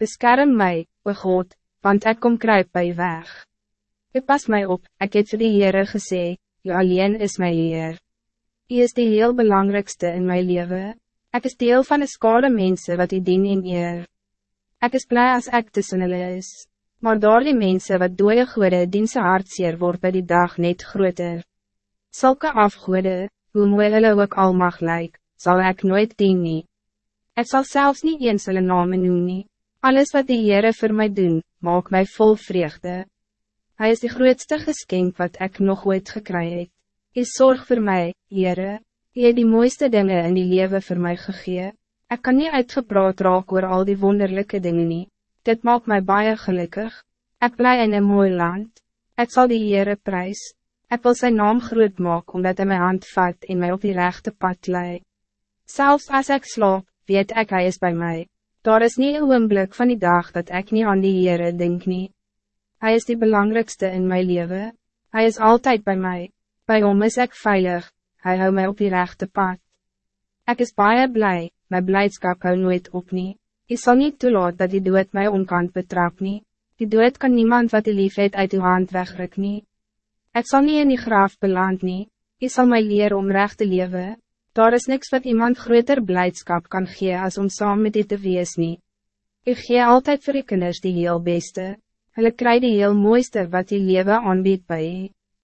Beskerm mij, o God, want ik kom kruip bij je weg. Ik pas mij op, ik heb vir die Heere gesê, je alleen is mijn Heer. Je is de heel belangrijkste in mijn leven. Ik is deel van de skade mensen wat die dien in eer. Ik is blij als ik tussen hulle is. Maar door die mensen wat dooie goede dien sy hartseer word by die dag net groter. Zulke afgoede, hoe mooi hulle ook al mag lyk, zal ik nooit dien nie. Ik zal zelfs niet eens hulle name noem nie. Alles wat die Heere voor mij doen, maak mij vol vreugde. Hij is de grootste geschenk wat ik nog ooit gekry het. Is zorg voor mij, Heere. Je het die mooiste dingen in die leven voor mij gegee. Ik kan niet uitgepraat raak oor al die wonderlijke dingen niet. Dit maakt mij baie gelukkig. Ik blij in een mooi land. Ik zal die Heere prijs. Ik wil zijn naam groot maken omdat hij mijn hand vat en mij op die rechte pad lei. Zelfs als ik slaap, weet ik hij is bij mij. Daar is niet een blik van die dag dat ik niet aan die Heere denk niet. Hij is de belangrijkste in mijn leven. Hij is altijd bij mij. Bij hom is ik veilig. Hij houdt mij op die rechte pad. Ik is baie blij. Mijn blijdschap hou nooit op nie. Ik zal niet toelaat dat die dood mij onkant betrap nie. Die dood kan niemand wat die liefheid uit uw hand wegruk nie. Ik zal niet in die graaf beland nie. Ik zal mij leren om recht te leven. Daar is niks wat iemand groter blijdschap kan gee als om saam met dit te wees nie. Ik gee altijd voor die kinders die heel beste. Hulle kry die heel mooiste wat die leven aanbiedt bij je.